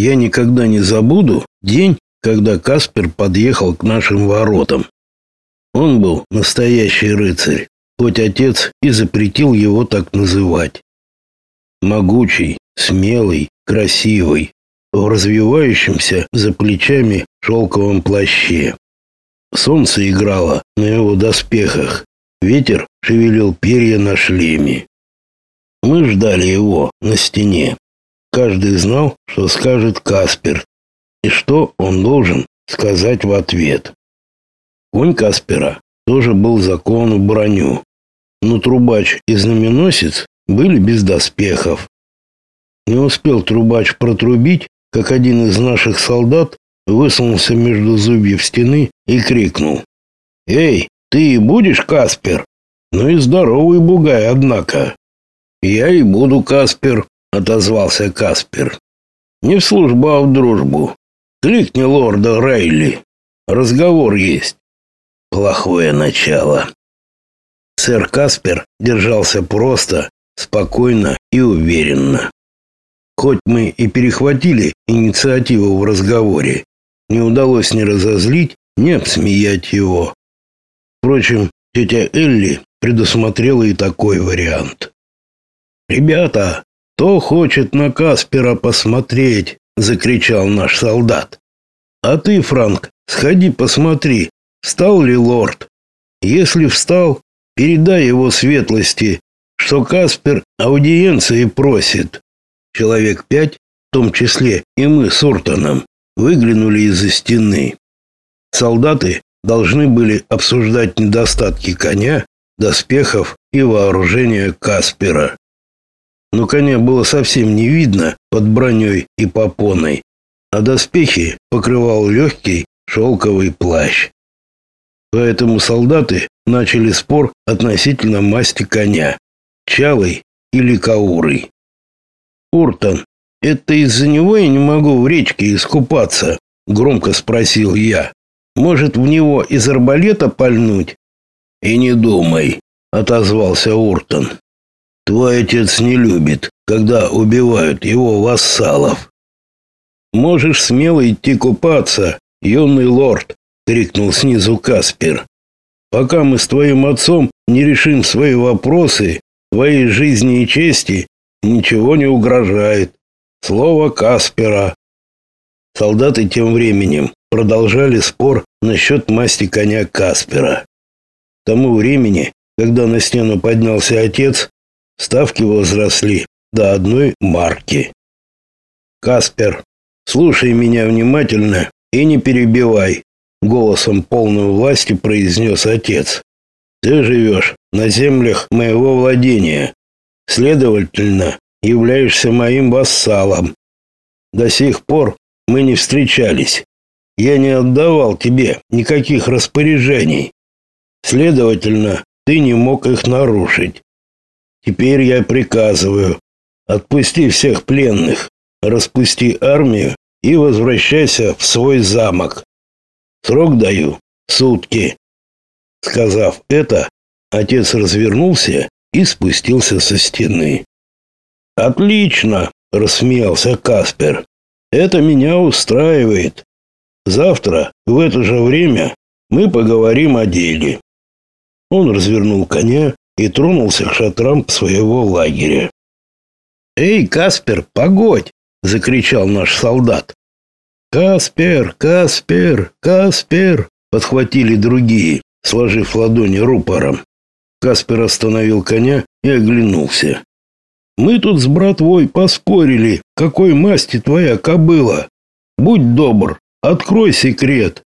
Я никогда не забуду день, когда Каспер подъехал к нашим воротам. Он был настоящий рыцарь, хоть отец и запретил его так называть. Могучий, смелый, красивый, в развивающемся за плечами шелковом плаще. Солнце играло на его доспехах, ветер шевелил перья на шлеме. Мы ждали его на стене. Каждый знал, что скажет Каспер, и что он должен сказать в ответ. Конь Каспера тоже был закован в броню, но трубач и знаменосец были без доспехов. Не успел трубач протрубить, как один из наших солдат высунулся между зубьев стены и крикнул. «Эй, ты и будешь, Каспер? Ну и здоровый бугай, однако!» «Я и буду, Каспер», — отозвался Каспер. «Не в службу, а в дружбу. Кликни лорда Рейли. Разговор есть». Плохое начало. Сэр Каспер держался просто, спокойно и уверенно. Хоть мы и перехватили инициативу в разговоре, не удалось ни разозлить, ни обсмеять его. Впрочем, тетя Элли предусмотрела и такой вариант. «Ребята, кто хочет на Каспера посмотреть?» — закричал наш солдат. «А ты, Франк, сходи посмотри, встал ли лорд. Если встал, передай его светлости, что Каспер аудиенции просит». Человек пять, в том числе и мы с Ортоном, выглянули из-за стены. Солдаты должны были обсуждать недостатки коня, доспехов и вооружения Каспера. Но коня было совсем не видно под броней и попоной, а доспехи покрывал легкий шелковый плащ. Поэтому солдаты начали спор относительно масти коня, чалой или каурой. Уртон, это из-за него я не могу в речке искупаться, громко спросил я. Может, в него из арбалета пальнуть? И не думай, отозвался Уртон. Твой отец не любит, когда убивают его вассалов. Можешь смело идти купаться, юный лорд, крикнул снизу Каспер. Пока мы с твоим отцом не решим свои вопросы, твоей жизни и чести ничего не угрожает. Слово Каспера. Солдаты тем временем продолжали спор насчет масти коня Каспера. К тому времени, когда на стену поднялся отец, ставки возросли до одной марки. Каспер, слушай меня внимательно и не перебивай, голосом полным власти произнес отец. Ты живешь на землях моего владения. Следовательно, являешься моим вассалом. До сих пор мы не встречались. Я не отдавал тебе никаких распоряжений. Следовательно, ты не мог их нарушить. Теперь я приказываю: отпусти всех пленных, распусти армию и возвращайся в свой замок. Срок даю сутки. Сказав это, отец развернулся и спустился со стены. Отлично, рассмеялся Каспер. Это меня устраивает. Завтра в это же время мы поговорим о деле. Он развернул коня и тронулся к шатрам своего лагеря. "Эй, Каспер, погодь!" закричал наш солдат. "Каспер, Каспер, Каспер!" подхватили другие, сложив ладони рупором. Каспер остановил коня и оглянулся. Мы тут с братвой поспорили, какой масти твоя кобыла. Будь добр, открой секрет.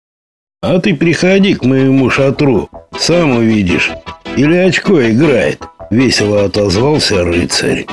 А ты приходи к моему шатру, сам увидишь. Или очко играет, весело отозвался рыцарь.